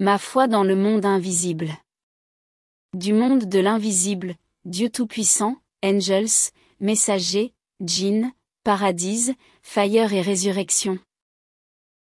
Ma foi dans le monde invisible. Du monde de l'invisible, Dieu Tout-Puissant, Angels, Messagers, Djinn, Paradise, Fire et Résurrection.